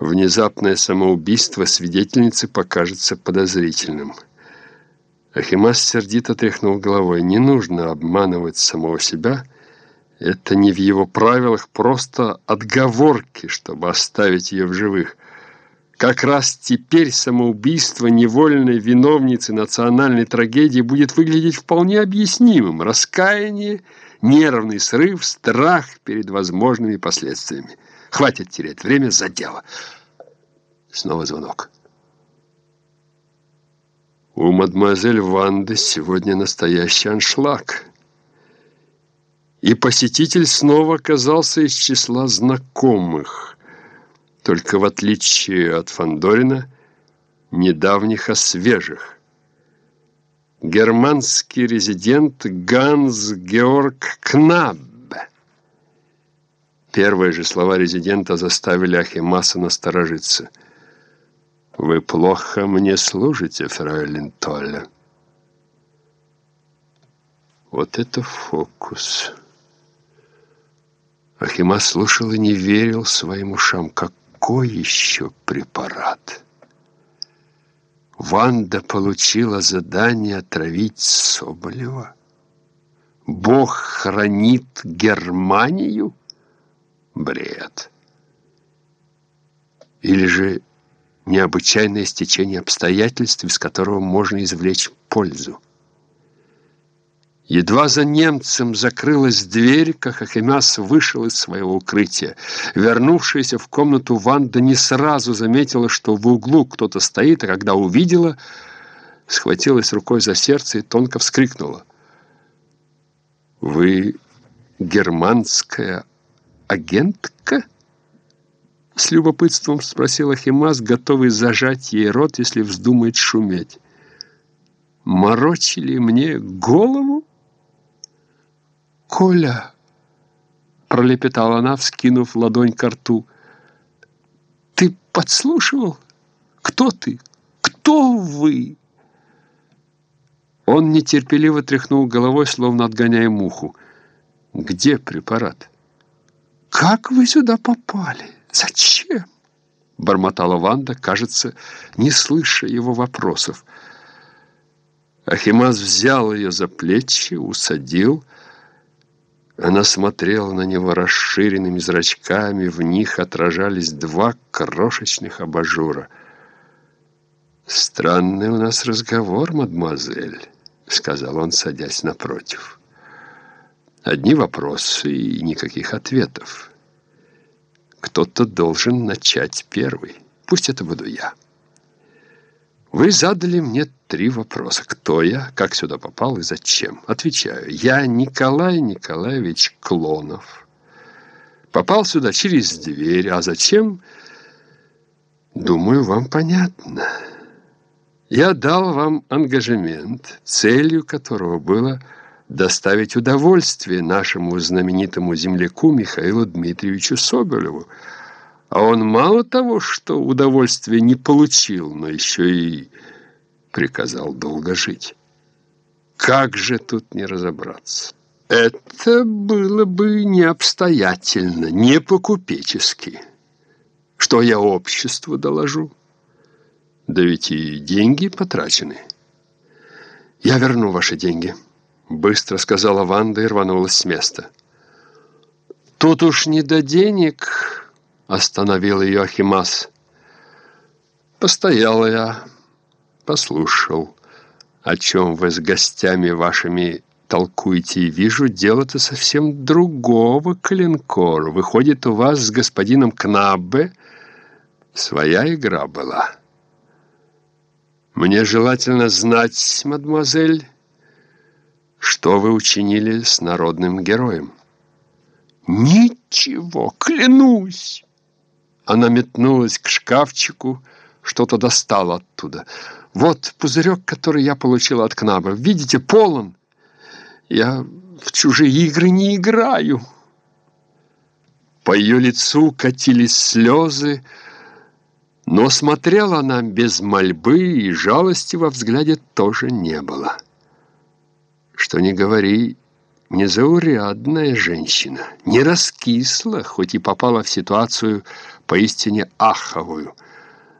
внезапное самоубийство свидетельницы покажется подозрительным. Ахимас сердито тряхнул головой. Не нужно обманывать самого себя. Это не в его правилах, просто отговорки, чтобы оставить ее в живых. Как раз теперь самоубийство невольной виновницы национальной трагедии будет выглядеть вполне объяснимым. Раскаяние, нервный срыв, страх перед возможными последствиями. Хватит терять время за дело. Снова звонок. У мадемуазель Ванды сегодня настоящий аншлаг. И посетитель снова оказался из числа знакомых. Только в отличие от Фандорина, недавних, а свежих. Германский резидент Ганс Георг Кнаббе. Первые же слова резидента заставили Ахимаса насторожиться – «Вы плохо мне служите, фройлен Толля». Вот это фокус. Ахима слушал и не верил своим ушам. Какой еще препарат? Ванда получила задание отравить Соболева. Бог хранит Германию? Бред. Или же необычайное стечение обстоятельств, из которого можно извлечь пользу. Едва за немцем закрылась дверь, как Ахимяс вышел из своего укрытия. Вернувшаяся в комнату Ванда не сразу заметила, что в углу кто-то стоит, а когда увидела, схватилась рукой за сердце и тонко вскрикнула. «Вы германская агентка?» С любопытством спросила Химас, готовый зажать ей рот, если вздумает шуметь. «Морочили мне голову?» «Коля!» — пролепетала она, вскинув ладонь к рту. «Ты подслушивал? Кто ты? Кто вы?» Он нетерпеливо тряхнул головой, словно отгоняя муху. «Где препарат?» «Как вы сюда попали?» «Зачем?» — бормотала Ванда, кажется, не слыша его вопросов. Ахимаз взял ее за плечи, усадил. Она смотрела на него расширенными зрачками, в них отражались два крошечных абажура. «Странный у нас разговор, мадемуазель», — сказал он, садясь напротив. «Одни вопросы и никаких ответов». Кто-то должен начать первый. Пусть это буду я. Вы задали мне три вопроса. Кто я, как сюда попал и зачем? Отвечаю. Я Николай Николаевич Клонов. Попал сюда через дверь. А зачем? Думаю, вам понятно. Я дал вам ангажемент, целью которого было доставить удовольствие нашему знаменитому земляку Михаилу Дмитриевичу Соболеву. А он мало того, что удовольствие не получил, но еще и приказал долго жить. Как же тут не разобраться? Это было бы не обстоятельно, не по-купечески. Что я обществу доложу? Да ведь и деньги потрачены. Я верну ваши деньги. Быстро сказала Ванда и рванулась с места. «Тут уж не до денег», — остановил ее Ахимас. «Постоял я, послушал, о чем вы с гостями вашими толкуете, и вижу, дело-то совсем другого клинкора. Выходит, у вас с господином Кнаббе своя игра была. Мне желательно знать, мадемуазель, что вы учинили с народным героем? Ничего, клянусь. Она метнулась к шкафчику, что-то достала оттуда. Вот пузырек, который я получила от Кнаба. Видите, полон. Я в чужие игры не играю. По ее лицу катились слезы, но смотрела она без мольбы, и жалости во взгляде тоже не было. Что не говори, незаурядная женщина, не раскисла, хоть и попала в ситуацию поистине аховую –